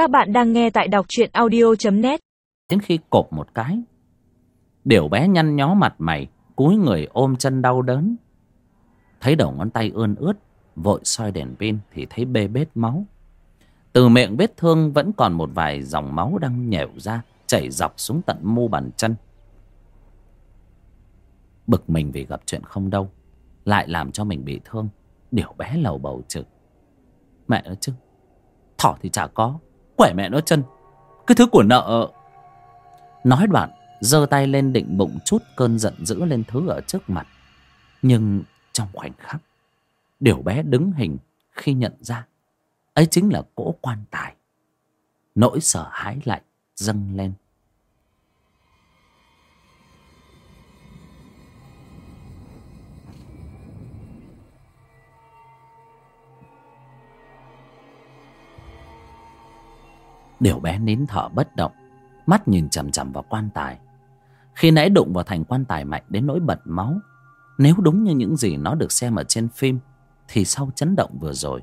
Các bạn đang nghe tại đọc truyện audio.net Đến khi cộp một cái, Điều bé nhăn nhó mặt mày, Cúi người ôm chân đau đớn. Thấy đầu ngón tay ươn ướt, Vội soi đèn pin Thì thấy bê bết máu. Từ miệng vết thương vẫn còn một vài dòng máu đang nhẻo ra, Chảy dọc xuống tận mu bàn chân. Bực mình vì gặp chuyện không đâu, Lại làm cho mình bị thương. Điều bé lầu bầu trực. Mẹ nó chứ, Thỏ thì chả có khỏe mẹ nó chân. Cái thứ của nợ. Nói đoạn, giơ tay lên định bụng chút cơn giận dữ lên thứ ở trước mặt. Nhưng trong khoảnh khắc, Điều bé đứng hình khi nhận ra, Ấy chính là cỗ quan tài. Nỗi sợ hãi lại dâng lên. Điều bé nín thở bất động, Mắt nhìn chằm chằm vào quan tài. Khi nãy đụng vào thành quan tài mạnh đến nỗi bật máu, Nếu đúng như những gì nó được xem ở trên phim, Thì sau chấn động vừa rồi,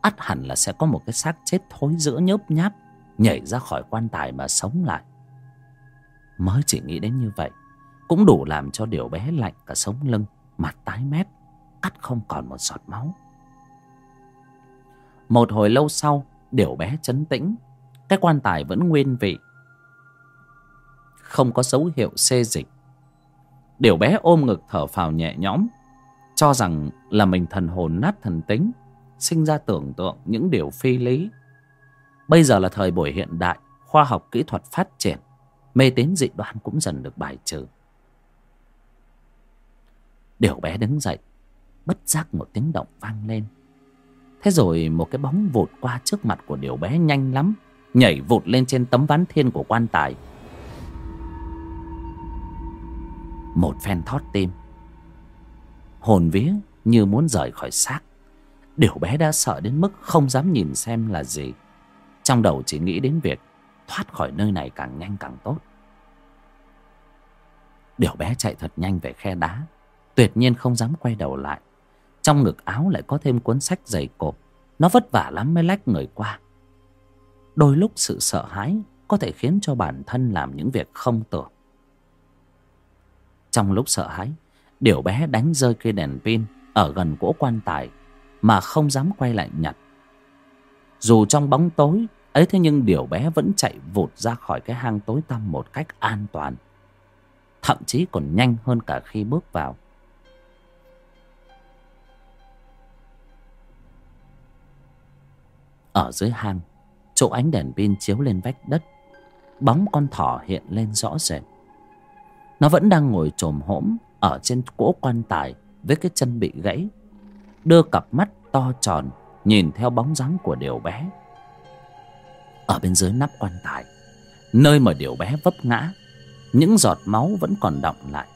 ắt hẳn là sẽ có một cái xác chết thối giữa nhớp nháp, Nhảy ra khỏi quan tài mà sống lại. Mới chỉ nghĩ đến như vậy, Cũng đủ làm cho điều bé lạnh cả sống lưng, Mặt tái mét, Cắt không còn một giọt máu. Một hồi lâu sau, Điều bé chấn tĩnh cái quan tài vẫn nguyên vị. Không có dấu hiệu xê dịch. Điều bé ôm ngực thở phào nhẹ nhõm, Cho rằng là mình thần hồn nát thần tính, Sinh ra tưởng tượng những điều phi lý. Bây giờ là thời buổi hiện đại, Khoa học kỹ thuật phát triển, Mê tín dị đoan cũng dần được bài trừ. Điều bé đứng dậy, Bất giác một tiếng động vang lên. Thế rồi một cái bóng vụt qua trước mặt của điều bé nhanh lắm nhảy vụt lên trên tấm ván thiên của quan tài. Một phen thót tim. Hồn vía như muốn rời khỏi xác. Điều bé đã sợ đến mức không dám nhìn xem là gì. Trong đầu chỉ nghĩ đến việc thoát khỏi nơi này càng nhanh càng tốt. Điều bé chạy thật nhanh về khe đá, tuyệt nhiên không dám quay đầu lại. Trong ngực áo lại có thêm cuốn sách dày cộp. Nó vất vả lắm mới lách người qua đôi lúc sự sợ hãi có thể khiến cho bản thân làm những việc không tưởng. Trong lúc sợ hãi điểu bé đánh rơi cây đèn pin ở gần cỗ quan tài mà không dám quay lại nhặt. Dù trong bóng tối, ấy thế nhưng điểu bé vẫn chạy vụt ra khỏi cái hang tối tăm một cách an toàn. Thậm chí còn nhanh hơn cả khi bước vào. Ở dưới hang chỗ ánh đèn pin chiếu lên vách đất, bóng con thỏ hiện lên rõ rệt. Nó vẫn đang ngồi chồm hổm ở trên cỗ quan tài với cái chân bị gãy, đưa cặp mắt to tròn nhìn theo bóng dáng của điều bé. Ở bên dưới nắp quan tài, nơi mà điều bé vấp ngã, những giọt máu vẫn còn đọng lại.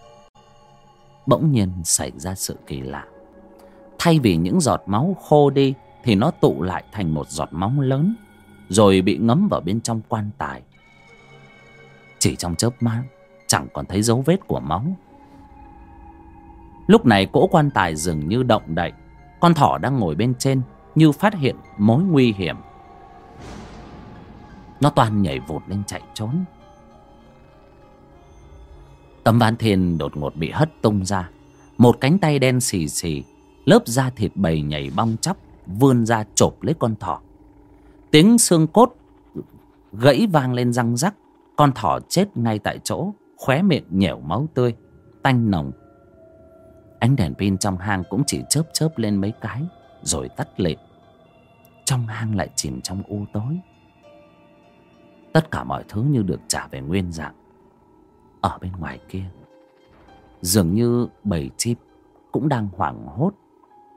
Bỗng nhiên xảy ra sự kỳ lạ. Thay vì những giọt máu khô đi thì nó tụ lại thành một giọt máu lớn rồi bị ngấm vào bên trong quan tài. Chỉ trong chớp mắt, chẳng còn thấy dấu vết của máu. Lúc này cỗ quan tài dường như động đậy, con thỏ đang ngồi bên trên như phát hiện mối nguy hiểm. Nó toàn nhảy vụt lên chạy trốn. Tấm ván thiên đột ngột bị hất tung ra. Một cánh tay đen xì xì, lớp da thịt bầy nhảy bong chóc, vươn ra chộp lấy con thỏ tiếng xương cốt gãy vang lên răng rắc. Con thỏ chết ngay tại chỗ, khóe miệng nhẻo máu tươi, tanh nồng. Ánh đèn pin trong hang cũng chỉ chớp chớp lên mấy cái, rồi tắt lịm. Trong hang lại chìm trong u tối. Tất cả mọi thứ như được trả về nguyên dạng, ở bên ngoài kia. Dường như bầy chim cũng đang hoảng hốt,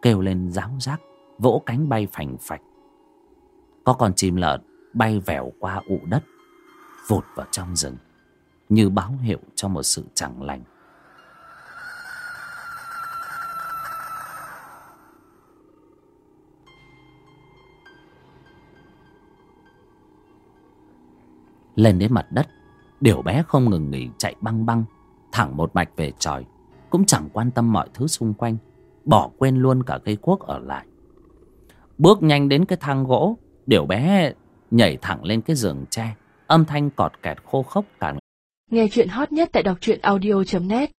kêu lên ráo rác, vỗ cánh bay phành phạch có con chim lợn bay vèo qua ụ đất, vụt vào trong rừng, như báo hiệu cho một sự chẳng lành. Lên đến mặt đất, điều bé không ngừng nghỉ chạy băng băng, thẳng một mạch về tròi cũng chẳng quan tâm mọi thứ xung quanh, bỏ quên luôn cả cây cuốc ở lại. Bước nhanh đến cái thang gỗ Điều bé nhảy thẳng lên cái giường tre, âm thanh cọt kẹt khô khốc càng Nghe chuyện hot nhất tại đọc truyện audio.net